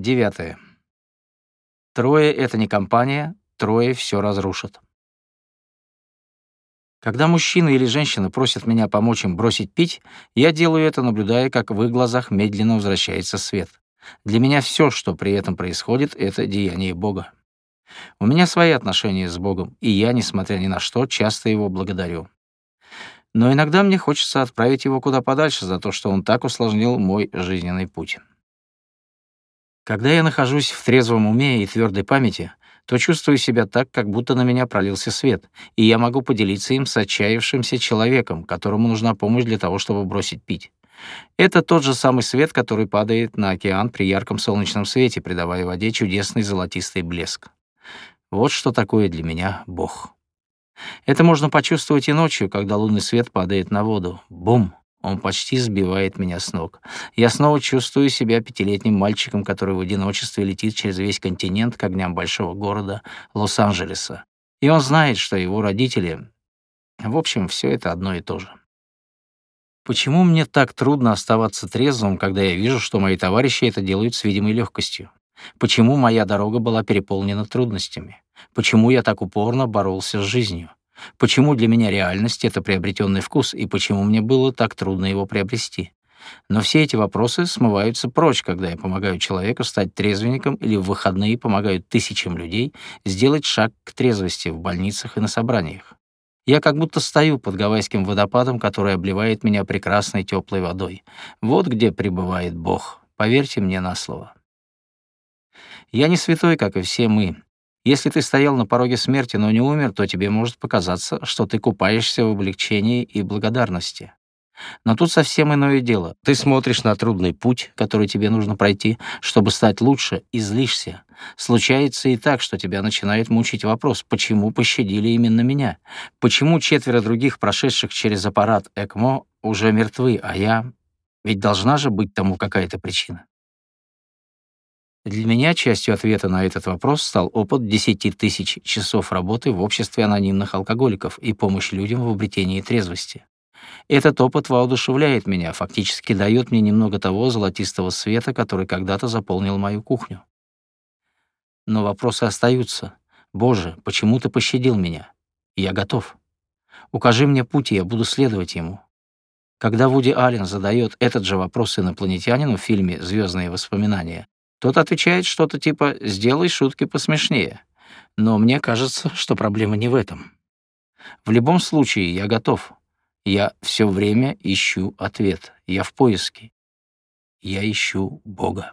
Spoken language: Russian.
Девятое. Трое — это не компания, трое все разрушат. Когда мужчина или женщина просят меня помочь им бросить пить, я делаю это, наблюдая, как в их глазах медленно возвращается свет. Для меня все, что при этом происходит, — это деяние Бога. У меня свои отношения с Богом, и я, несмотря ни на что, часто его благодарю. Но иногда мне хочется отправить его куда подальше за то, что он так усложнил мой жизненный путь. Когда я нахожусь в трезвом уме и твердой памяти, то чувствую себя так, как будто на меня пролился свет, и я могу поделиться им с отчаявшимся человеком, которому нужна помощь для того, чтобы бросить пить. Это тот же самый свет, который падает на океан при ярком солнечном свете, придавая воде чудесный золотистый блеск. Вот что такое для меня Бог. Это можно почувствовать и ночью, когда лунный свет падает на воду. Бум! Он почти сбивает меня с ног. Я снова чувствую себя пятилетним мальчиком, который в одиночестве летит через весь континент к огням большого города Лос-Анджелеса. И он знает, что его родители... В общем, все это одно и то же. Почему мне так трудно оставаться трезвым, когда я вижу, что мои товарищи это делают с видимой легкостью? Почему моя дорога была переполнена трудностями? Почему я так упорно боролся с жизнью? Почему для меня реальность — это приобретенный вкус, и почему мне было так трудно его приобрести? Но все эти вопросы смываются прочь, когда я помогаю человеку стать трезвенником или в выходные помогаю тысячам людей сделать шаг к трезвости в больницах и на собраниях. Я как будто стою под гавайским водопадом, который обливает меня прекрасной теплой водой. Вот где пребывает Бог. Поверьте мне на слово. Я не святой, как и все мы. Если ты стоял на пороге смерти, но не умер, то тебе может показаться, что ты купаешься в облегчении и благодарности. Но тут совсем иное дело. Ты смотришь на трудный путь, который тебе нужно пройти, чтобы стать лучше, и злишься. Случается и так, что тебя начинает мучить вопрос, почему пощадили именно меня? Почему четверо других, прошедших через аппарат ЭКМО, уже мертвы, а я... Ведь должна же быть тому какая-то причина. Для меня частью ответа на этот вопрос стал опыт 10 тысяч часов работы в обществе анонимных алкоголиков и помощь людям в обретении трезвости. Этот опыт воодушевляет меня, фактически дает мне немного того золотистого света, который когда-то заполнил мою кухню. Но вопросы остаются. Боже, почему ты пощадил меня? Я готов. Укажи мне путь, и я буду следовать ему. Когда Вуди Аллен задает этот же вопрос инопланетянину в фильме «Звездные воспоминания», тот отвечает что-то типа «сделай шутки посмешнее». Но мне кажется, что проблема не в этом. В любом случае, я готов. Я все время ищу ответ. Я в поиске. Я ищу Бога.